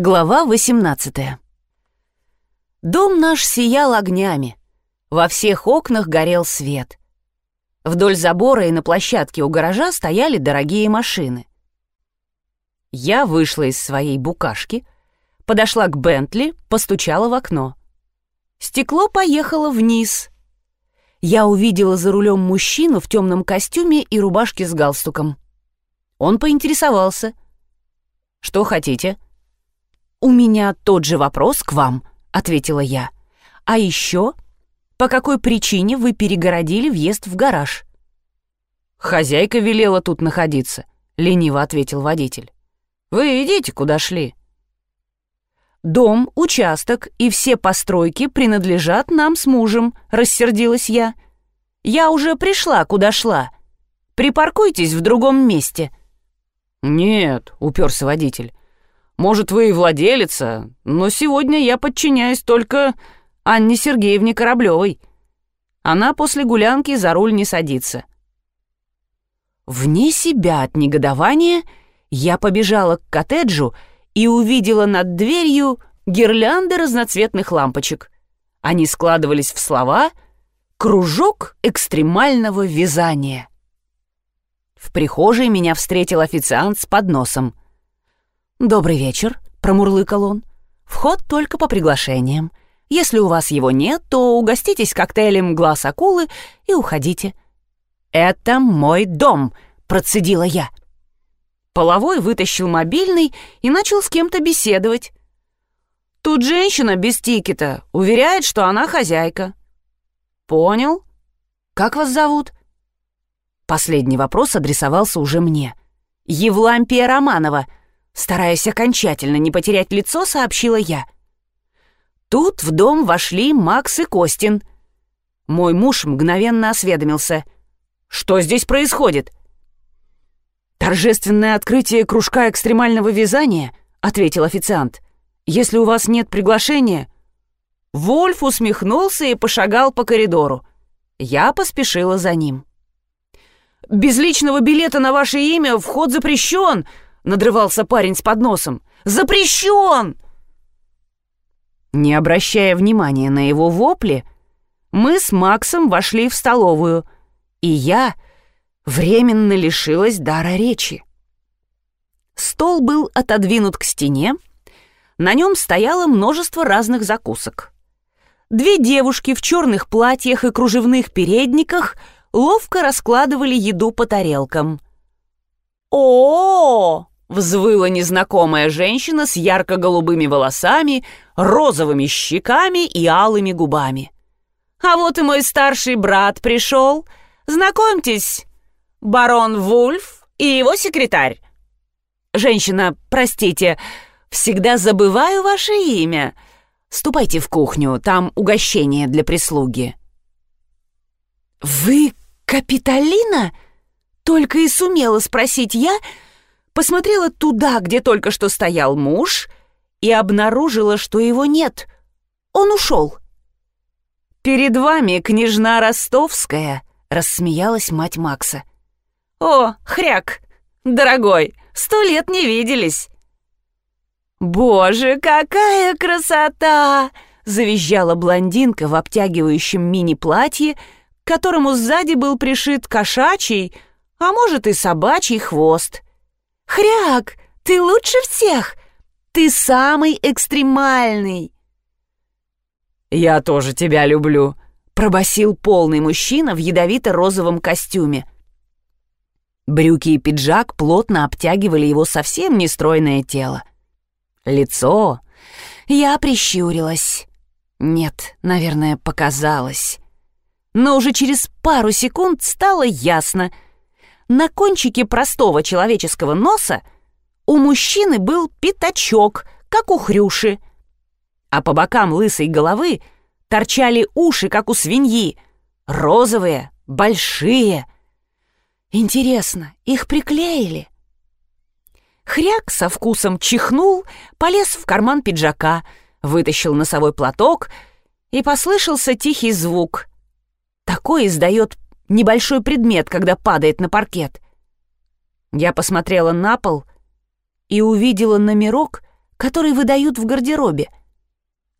Глава 18 Дом наш сиял огнями. Во всех окнах горел свет. Вдоль забора и на площадке у гаража стояли дорогие машины. Я вышла из своей букашки, подошла к Бентли, постучала в окно. Стекло поехало вниз. Я увидела за рулем мужчину в темном костюме и рубашке с галстуком. Он поинтересовался. «Что хотите?» «У меня тот же вопрос к вам», — ответила я. «А еще, по какой причине вы перегородили въезд в гараж?» «Хозяйка велела тут находиться», — лениво ответил водитель. «Вы идите, куда шли». «Дом, участок и все постройки принадлежат нам с мужем», — рассердилась я. «Я уже пришла, куда шла. Припаркуйтесь в другом месте». «Нет», — уперся водитель. Может, вы и владелица, но сегодня я подчиняюсь только Анне Сергеевне Кораблевой. Она после гулянки за руль не садится. Вне себя от негодования я побежала к коттеджу и увидела над дверью гирлянды разноцветных лампочек. Они складывались в слова «Кружок экстремального вязания». В прихожей меня встретил официант с подносом. «Добрый вечер», — промурлыкал он. «Вход только по приглашениям. Если у вас его нет, то угоститесь коктейлем «Глаз акулы» и уходите». «Это мой дом», — процедила я. Половой вытащил мобильный и начал с кем-то беседовать. Тут женщина без тикета уверяет, что она хозяйка. «Понял. Как вас зовут?» Последний вопрос адресовался уже мне. «Евлампия Романова», Стараясь окончательно не потерять лицо, сообщила я. Тут в дом вошли Макс и Костин. Мой муж мгновенно осведомился. «Что здесь происходит?» «Торжественное открытие кружка экстремального вязания», — ответил официант. «Если у вас нет приглашения...» Вольф усмехнулся и пошагал по коридору. Я поспешила за ним. «Без личного билета на ваше имя вход запрещен!» Надрывался парень с подносом. «Запрещен!» Не обращая внимания на его вопли, мы с Максом вошли в столовую, и я временно лишилась дара речи. Стол был отодвинут к стене, на нем стояло множество разных закусок. Две девушки в черных платьях и кружевных передниках ловко раскладывали еду по тарелкам. «О-о-о!» Взвыла незнакомая женщина с ярко-голубыми волосами, розовыми щеками и алыми губами. «А вот и мой старший брат пришел. Знакомьтесь, барон Вульф и его секретарь». «Женщина, простите, всегда забываю ваше имя. Ступайте в кухню, там угощение для прислуги». «Вы Капитолина?» Только и сумела спросить я, — посмотрела туда, где только что стоял муж, и обнаружила, что его нет. Он ушел. «Перед вами княжна Ростовская», — рассмеялась мать Макса. «О, хряк, дорогой, сто лет не виделись». «Боже, какая красота!» — завизжала блондинка в обтягивающем мини-платье, к которому сзади был пришит кошачий, а может и собачий хвост. «Хряк, ты лучше всех! Ты самый экстремальный!» «Я тоже тебя люблю», — пробасил полный мужчина в ядовито-розовом костюме. Брюки и пиджак плотно обтягивали его совсем нестройное тело. Лицо... Я прищурилась. Нет, наверное, показалось. Но уже через пару секунд стало ясно — на кончике простого человеческого носа у мужчины был пятачок, как у хрюши, а по бокам лысой головы торчали уши, как у свиньи, розовые, большие. Интересно, их приклеили? Хряк со вкусом чихнул, полез в карман пиджака, вытащил носовой платок, и послышался тихий звук. Такой издает небольшой предмет, когда падает на паркет. Я посмотрела на пол и увидела номерок, который выдают в гардеробе.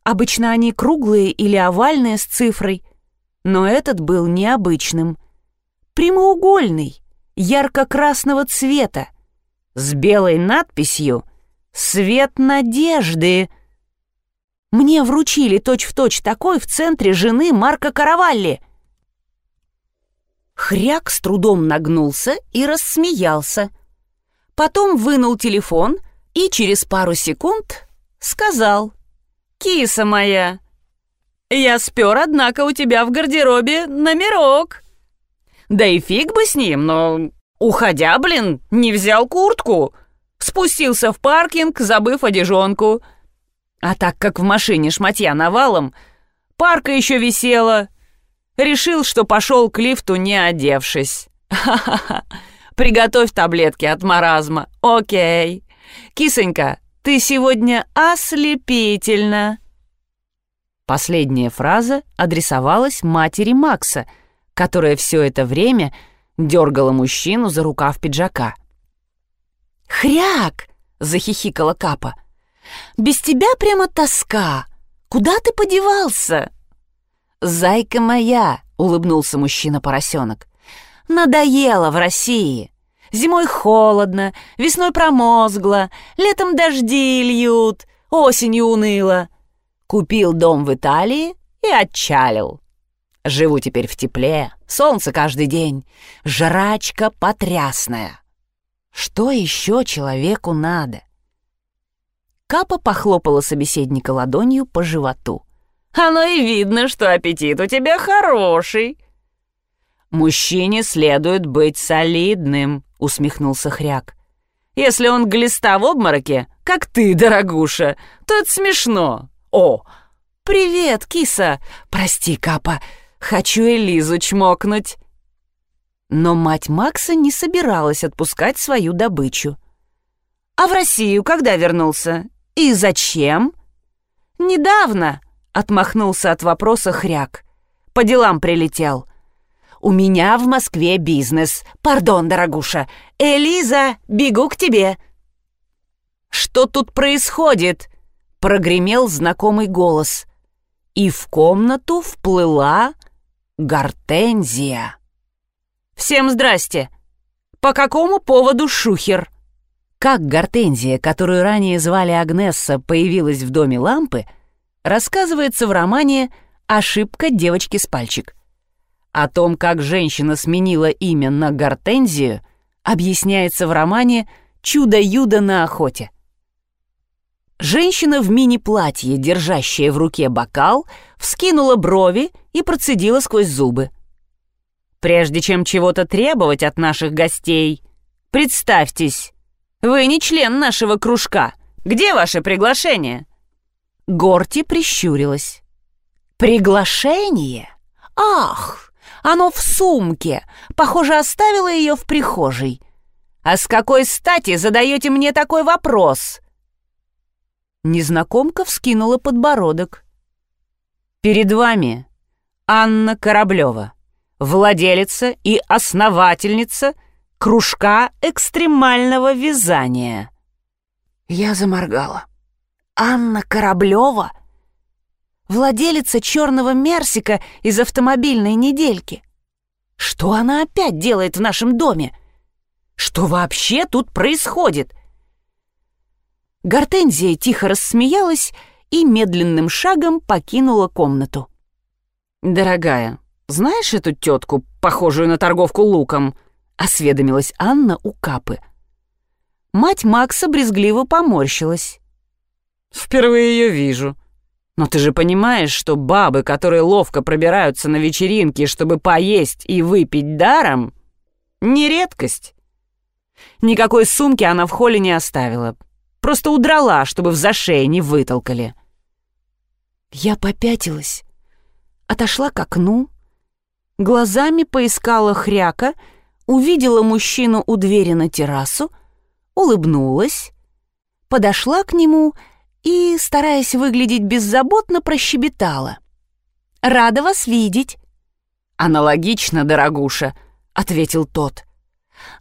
Обычно они круглые или овальные с цифрой, но этот был необычным. Прямоугольный, ярко-красного цвета, с белой надписью «Свет надежды». Мне вручили точь-в-точь точь такой в центре жены Марка Каравалли. Хряк с трудом нагнулся и рассмеялся. Потом вынул телефон и через пару секунд сказал «Киса моя, я спер, однако, у тебя в гардеробе номерок». Да и фиг бы с ним, но, уходя, блин, не взял куртку. Спустился в паркинг, забыв одежонку. А так как в машине шматья навалом, парка еще висела. Решил, что пошел к лифту, не одевшись. Ха-ха-ха. Приготовь таблетки от маразма. Окей. Кисонька, ты сегодня ослепительна. Последняя фраза адресовалась матери Макса, которая все это время дергала мужчину за рукав пиджака. «Хряк!» — захихикала Капа. «Без тебя прямо тоска. Куда ты подевался?» «Зайка моя!» — улыбнулся мужчина-поросенок. Надоело в России. Зимой холодно, весной промозгло, летом дожди льют, осенью уныло. Купил дом в Италии и отчалил. Живу теперь в тепле, солнце каждый день, жрачка потрясная. Что еще человеку надо? Капа похлопала собеседника ладонью по животу. «Оно и видно, что аппетит у тебя хороший», «Мужчине следует быть солидным», — усмехнулся Хряк. «Если он глиста в обмороке, как ты, дорогуша, то это смешно. О, привет, киса! Прости, Капа, хочу Элизу чмокнуть». Но мать Макса не собиралась отпускать свою добычу. «А в Россию когда вернулся? И зачем?» «Недавно», — отмахнулся от вопроса Хряк. «По делам прилетел. У меня в Москве бизнес. Пардон, дорогуша. Элиза, бегу к тебе». «Что тут происходит?» — прогремел знакомый голос. И в комнату вплыла Гортензия. «Всем здрасте! По какому поводу шухер?» Как Гортензия, которую ранее звали Агнесса, появилась в доме лампы, рассказывается в романе «Ошибка девочки с пальчик». О том, как женщина сменила имя на Гортензию, объясняется в романе «Чудо-юдо на охоте». Женщина в мини-платье, держащая в руке бокал, вскинула брови и процедила сквозь зубы. «Прежде чем чего-то требовать от наших гостей, представьтесь, вы не член нашего кружка. Где ваше приглашение?» Горти прищурилась. «Приглашение? Ах, оно в сумке. Похоже, оставила ее в прихожей. А с какой стати задаете мне такой вопрос?» Незнакомка вскинула подбородок. «Перед вами Анна Кораблева, владелица и основательница кружка экстремального вязания». Я заморгала. «Анна Кораблева?» владелица черного Мерсика из автомобильной недельки. Что она опять делает в нашем доме? Что вообще тут происходит? Гортензия тихо рассмеялась и медленным шагом покинула комнату. «Дорогая, знаешь эту тетку, похожую на торговку луком?» — осведомилась Анна у Капы. Мать Макса брезгливо поморщилась. «Впервые ее вижу», но ты же понимаешь, что бабы, которые ловко пробираются на вечеринки, чтобы поесть и выпить даром, не редкость. Никакой сумки она в холле не оставила. Просто удрала, чтобы в зашее не вытолкали. Я попятилась, отошла к окну, глазами поискала хряка, увидела мужчину у двери на террасу, улыбнулась, подошла к нему и, стараясь выглядеть беззаботно, прощебетала. «Рада вас видеть». «Аналогично, дорогуша», — ответил тот.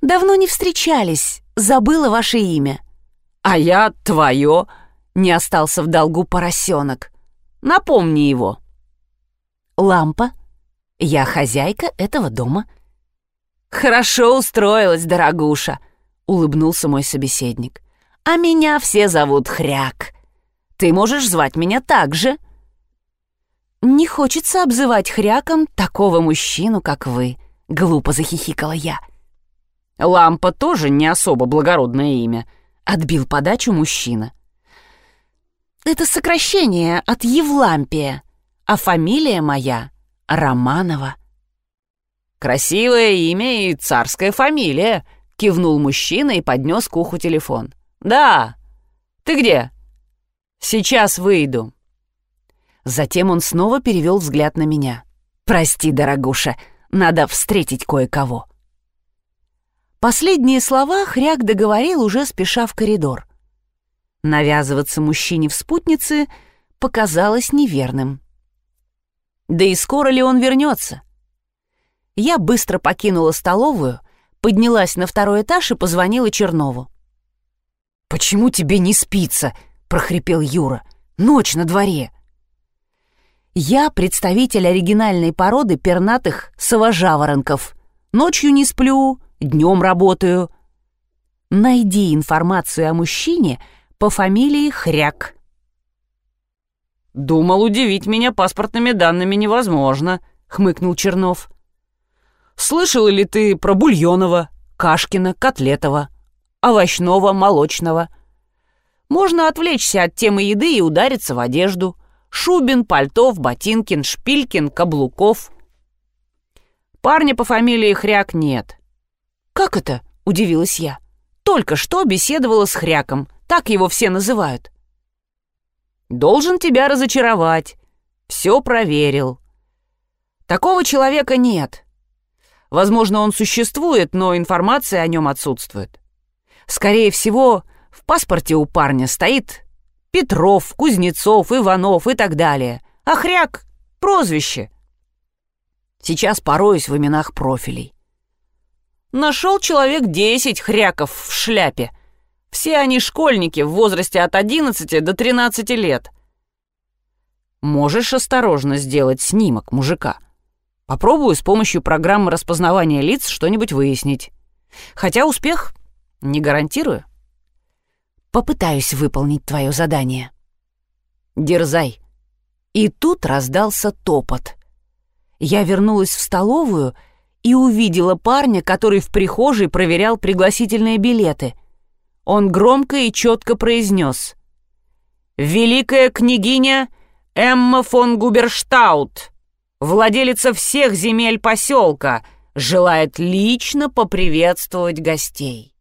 «Давно не встречались, забыла ваше имя». «А я твое», — не остался в долгу поросенок. Напомни его. Лампа. Я хозяйка этого дома. Хорошо устроилась, дорогуша, улыбнулся мой собеседник. А меня все зовут Хряк. Ты можешь звать меня так же. Не хочется обзывать хряком такого мужчину, как вы, глупо захихикала я. Лампа тоже не особо благородное имя, отбил подачу мужчина. Это сокращение от Евлампия, а фамилия моя — Романова. «Красивое имя и царская фамилия», — кивнул мужчина и поднес к уху телефон. «Да. Ты где?» «Сейчас выйду». Затем он снова перевел взгляд на меня. «Прости, дорогуша, надо встретить кое-кого». Последние слова Хряк договорил, уже спеша в коридор. Навязываться мужчине в спутнице показалось неверным. Да и скоро ли он вернется? Я быстро покинула столовую, поднялась на второй этаж и позвонила Чернову. «Почему тебе не спится?» — прохрипел Юра. «Ночь на дворе». Я представитель оригинальной породы пернатых совожаворонков. Ночью не сплю, днем работаю. Найди информацию о мужчине — по фамилии Хряк. «Думал, удивить меня паспортными данными невозможно», — хмыкнул Чернов. «Слышал ли ты про Бульонова, Кашкина, Котлетова, овощного, молочного? Можно отвлечься от темы еды и удариться в одежду. Шубин, Пальтов, Ботинкин, Шпилькин, Каблуков. Парня по фамилии Хряк нет». «Как это?» — удивилась я. «Только что беседовала с Хряком. Так его все называют. Должен тебя разочаровать. Все проверил. Такого человека нет. Возможно, он существует, но информация о нем отсутствует. Скорее всего, в паспорте у парня стоит Петров, Кузнецов, Иванов и так далее. А хряк — прозвище. Сейчас пороюсь в именах профилей. Нашел человек десять хряков в шляпе, все они школьники в возрасте от 11 до 13 лет. Можешь осторожно сделать снимок мужика. Попробую с помощью программы распознавания лиц что-нибудь выяснить. Хотя успех не гарантирую. Попытаюсь выполнить твое задание. Дерзай. И тут раздался топот. Я вернулась в столовую и увидела парня, который в прихожей проверял пригласительные билеты — он громко и четко произнес. «Великая княгиня Эмма фон Губерштаут, владелица всех земель поселка, желает лично поприветствовать гостей».